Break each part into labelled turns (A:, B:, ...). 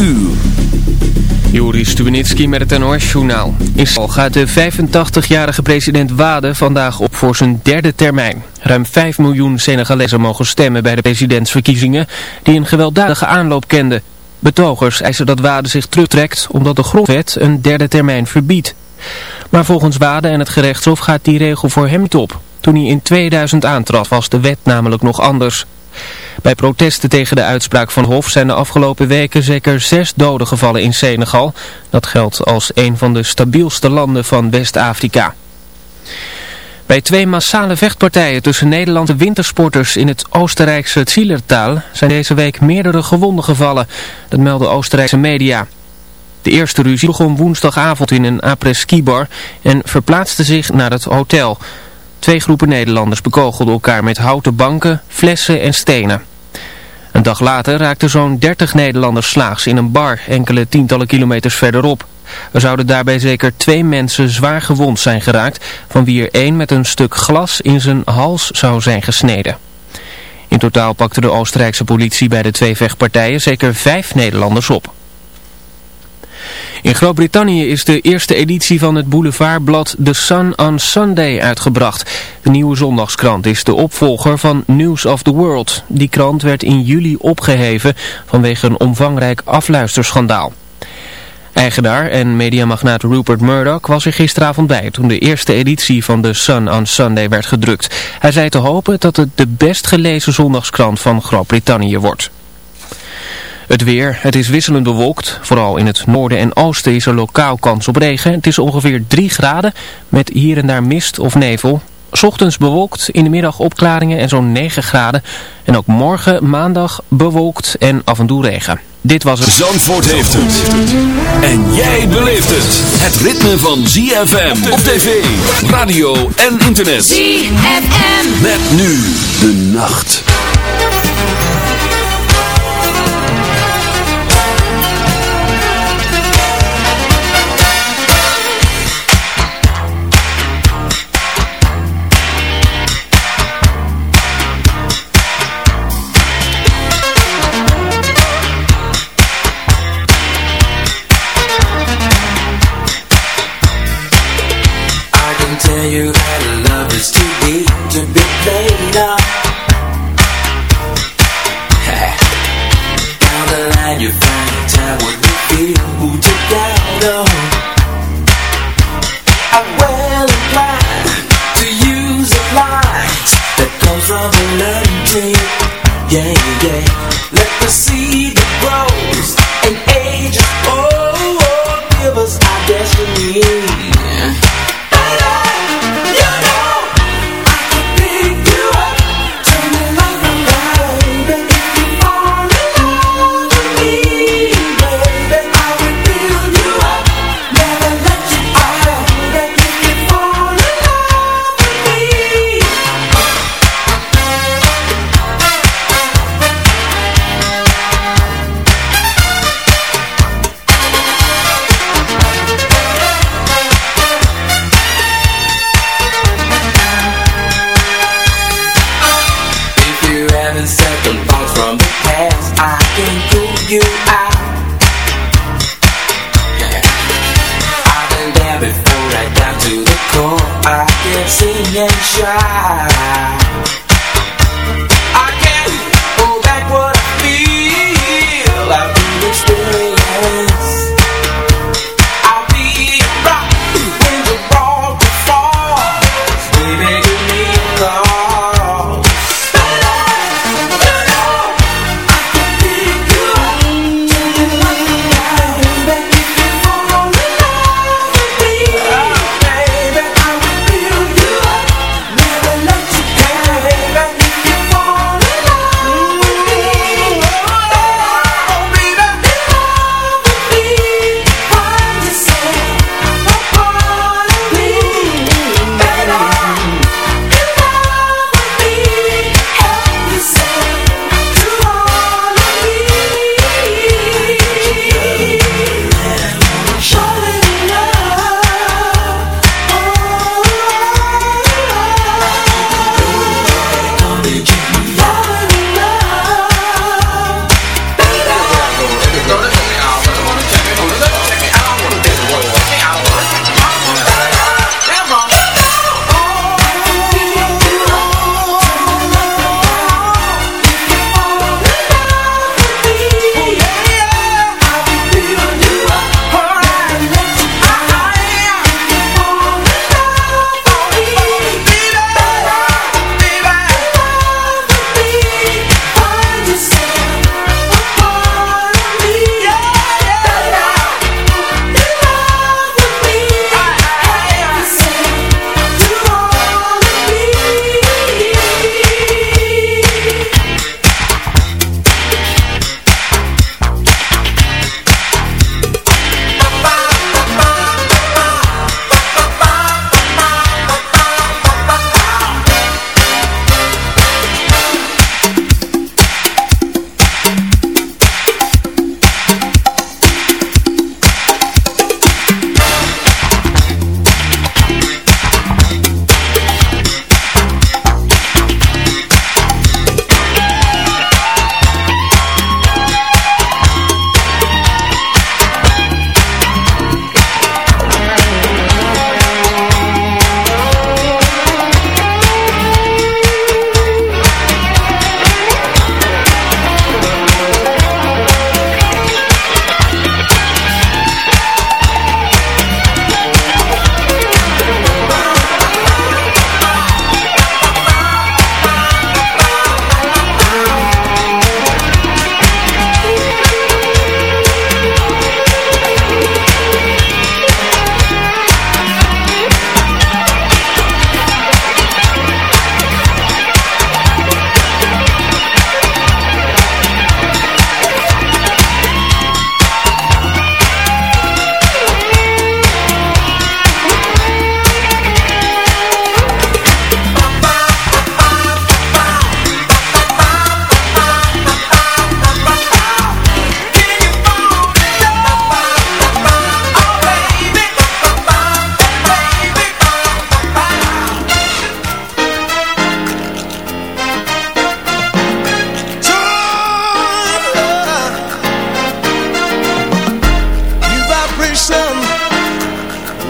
A: Uur. Joris Stubenitski met het NOS-journaal. Israël gaat de 85-jarige president Wade vandaag op voor zijn derde termijn. Ruim 5 miljoen Senegalezen mogen stemmen bij de presidentsverkiezingen... die een gewelddadige aanloop kenden. Betogers eisen dat Wade zich terugtrekt omdat de grondwet een derde termijn verbiedt. Maar volgens Wade en het gerechtshof gaat die regel voor hem niet op. Toen hij in 2000 aantrad was de wet namelijk nog anders... Bij protesten tegen de uitspraak van Hof zijn de afgelopen weken zeker zes doden gevallen in Senegal. Dat geldt als een van de stabielste landen van West-Afrika. Bij twee massale vechtpartijen tussen Nederlandse wintersporters in het Oostenrijkse Zillertal zijn deze week meerdere gewonden gevallen. Dat melden Oostenrijkse media. De eerste ruzie begon woensdagavond in een après-ski-bar en verplaatste zich naar het hotel. Twee groepen Nederlanders bekogelden elkaar met houten banken, flessen en stenen. Een dag later raakten zo'n 30 Nederlanders slaags in een bar enkele tientallen kilometers verderop. Er zouden daarbij zeker twee mensen zwaar gewond zijn geraakt, van wie er één met een stuk glas in zijn hals zou zijn gesneden. In totaal pakte de Oostenrijkse politie bij de twee vechtpartijen zeker vijf Nederlanders op. In Groot-Brittannië is de eerste editie van het boulevardblad The Sun on Sunday uitgebracht. De nieuwe zondagskrant is de opvolger van News of the World. Die krant werd in juli opgeheven vanwege een omvangrijk afluisterschandaal. Eigenaar en mediamagnaat Rupert Murdoch was er gisteravond bij toen de eerste editie van The Sun on Sunday werd gedrukt. Hij zei te hopen dat het de best gelezen zondagskrant van Groot-Brittannië wordt. Het weer, het is wisselend bewolkt. Vooral in het noorden en oosten is er lokaal kans op regen. Het is ongeveer 3 graden met hier en daar mist of nevel. Ochtends bewolkt, in de middag opklaringen en zo'n 9 graden. En ook morgen maandag bewolkt en af en toe regen. Dit was het.
B: Zandvoort heeft het. En jij beleeft het. Het ritme van ZFM op tv, radio en internet.
C: ZFM.
B: Met nu de nacht.
D: You Before I right down to the core. I can sing and try.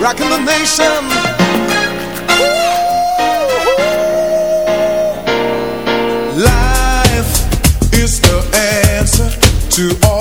C: rocking the nation. Life is the answer to all.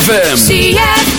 E: ZFM.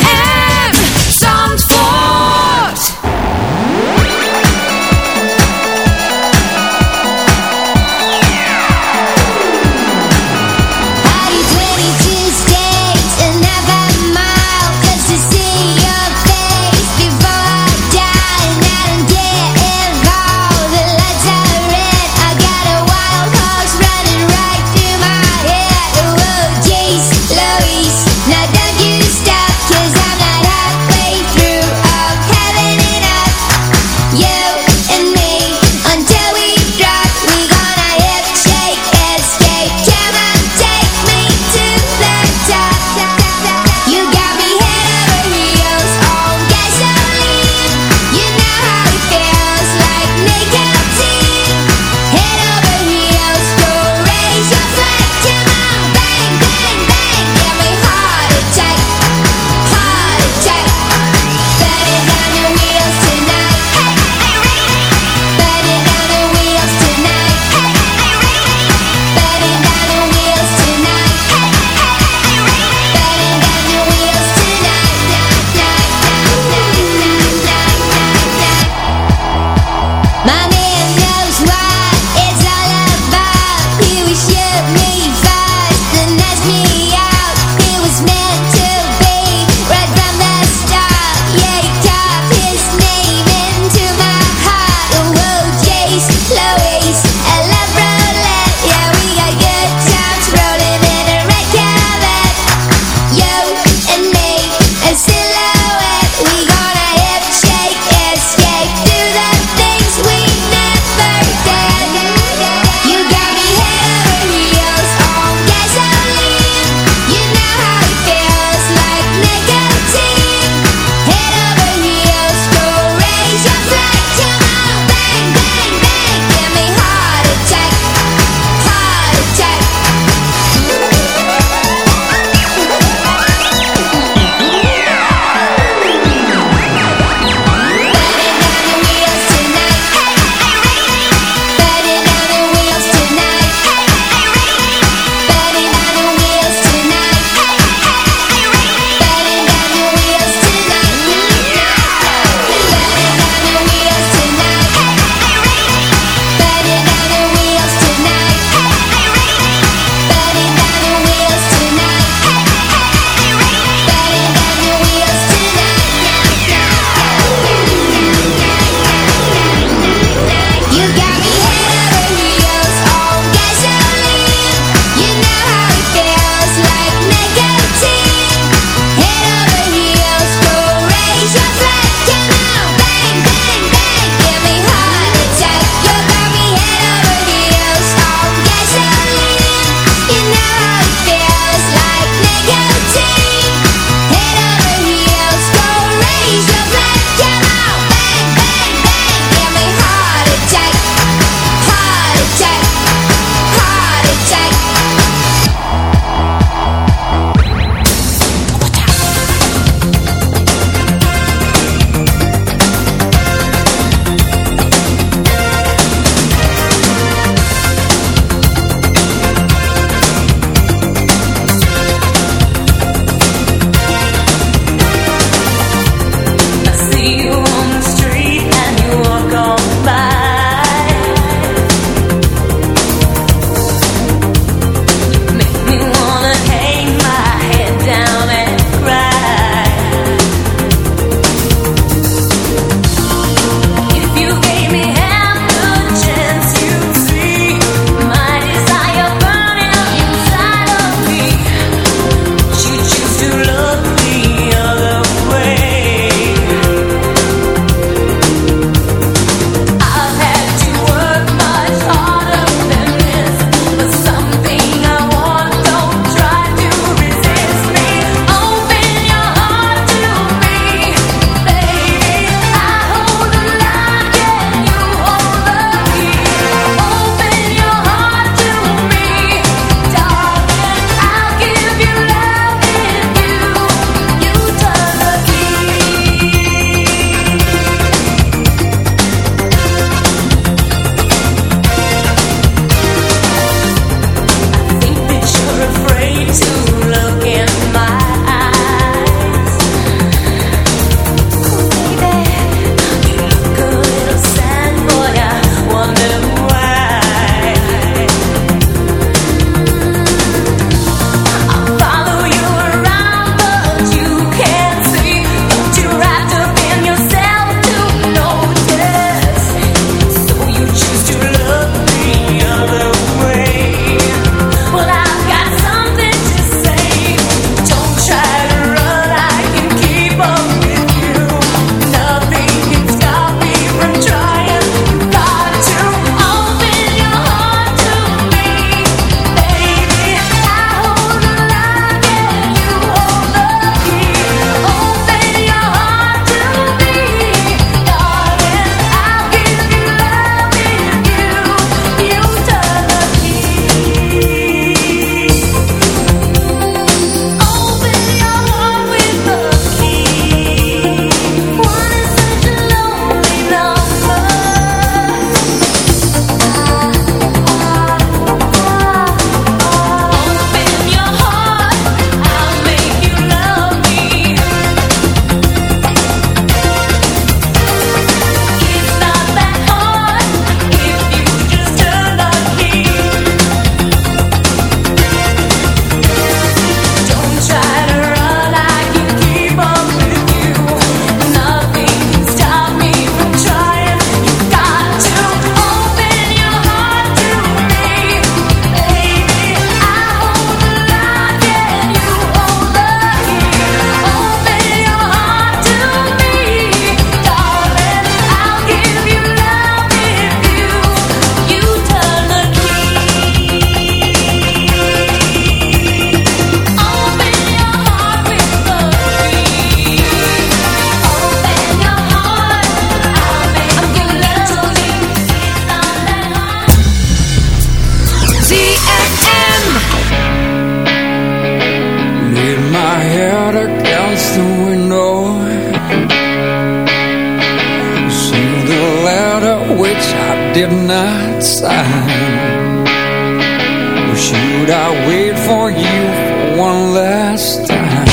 F: I
G: wait for you for one last time.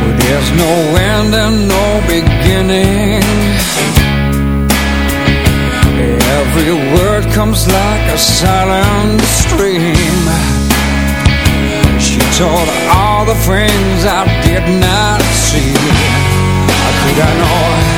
G: Well, There's no end and no beginning. Every word comes like a silent stream. She told all the things I did not see. How could I know?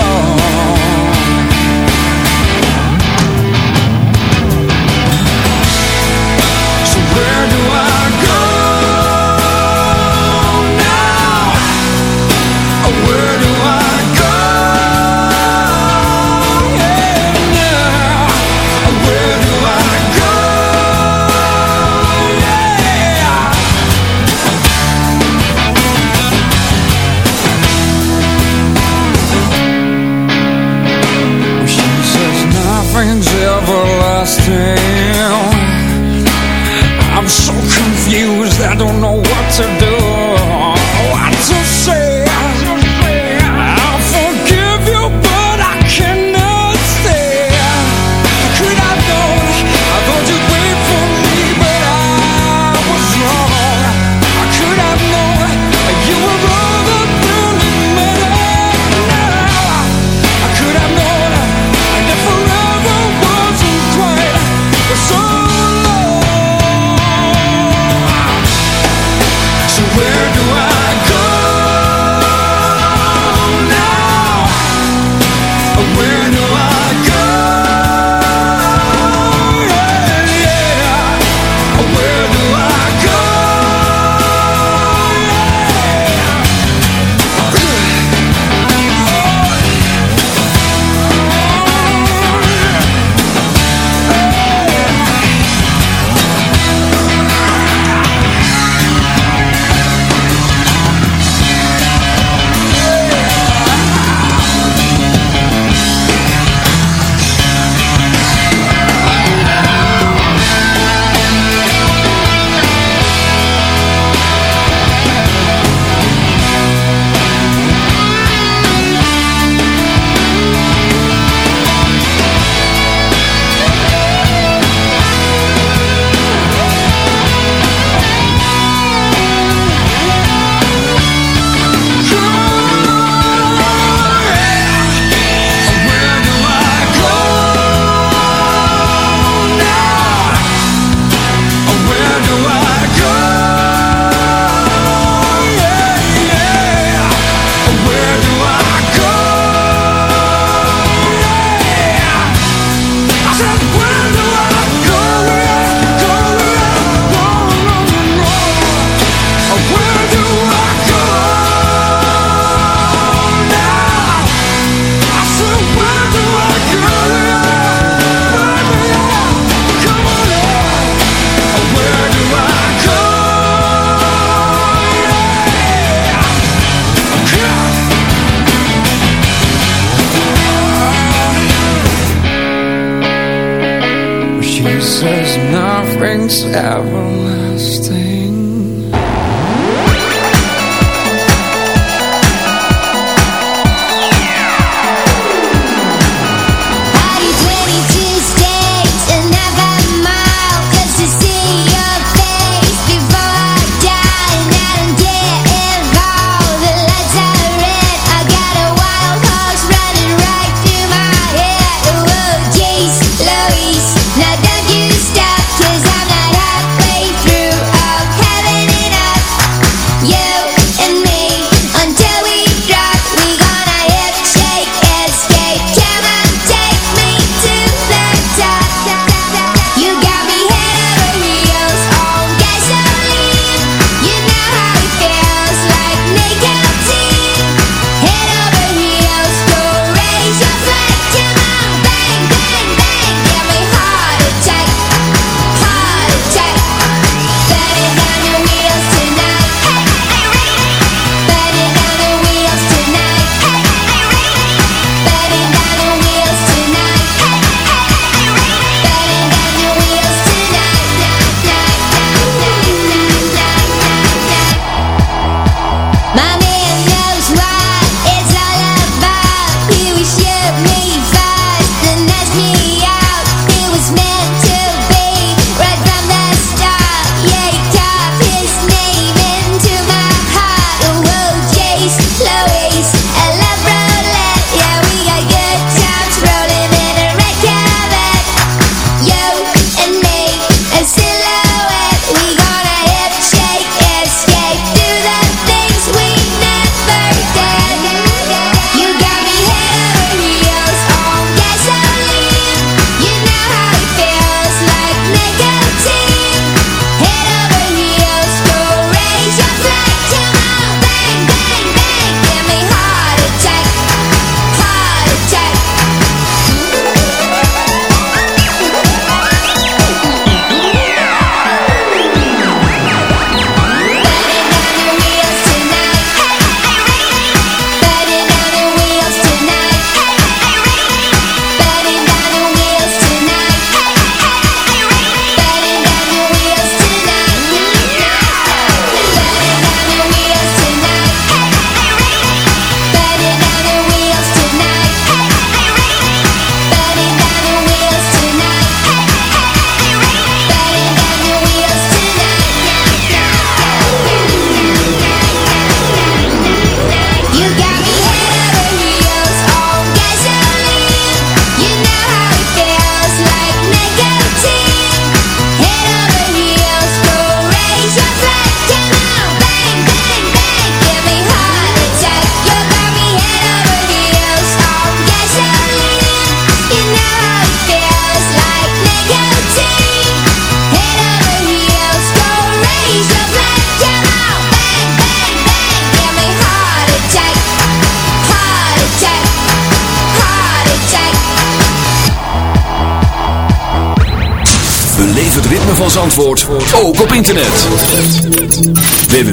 G: She says nothing's everlasting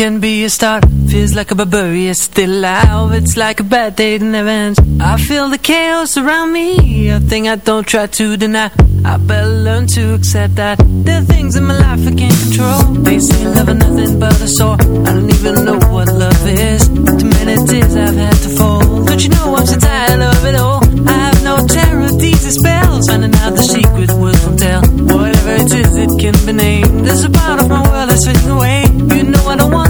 H: can be a start. Feels like a barbarian still alive. It's like a bad day that never ends. I feel the chaos around me A thing I don't try to deny. I better learn to accept that There are things in my life I can't control. They say love is nothing but a sore. I don't even know what love is. Too many tears I've had to fall. Don't you know I'm so tired of it all? I have no terror, these spells. Finding out the secret words won't tell. Whatever it is, it can be named. There's a part of my world that's fading away. You know I don't want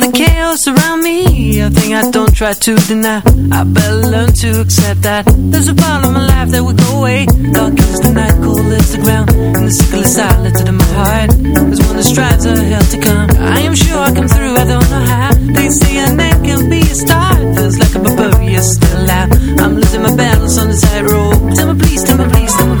H: A thing I don't try to deny. I better learn to accept that There's a part of my life that will go away. Dark is the night, cold is the ground. And the sickle is silenced in my heart There's one that strives a hell to come. I am sure I come through, I don't know how. They say a name can be a start Feels like a barbarian still out I'm losing my balance on the tightrope. Tell me please, tell me please, tell me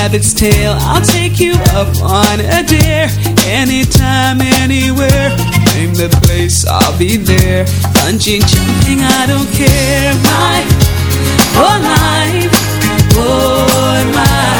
H: I keep a rabbit's tail. I'll take you up on a dare. Anytime, anywhere. Name the place, I'll be there. Punching, jumping, I don't care. My whole life, oh life,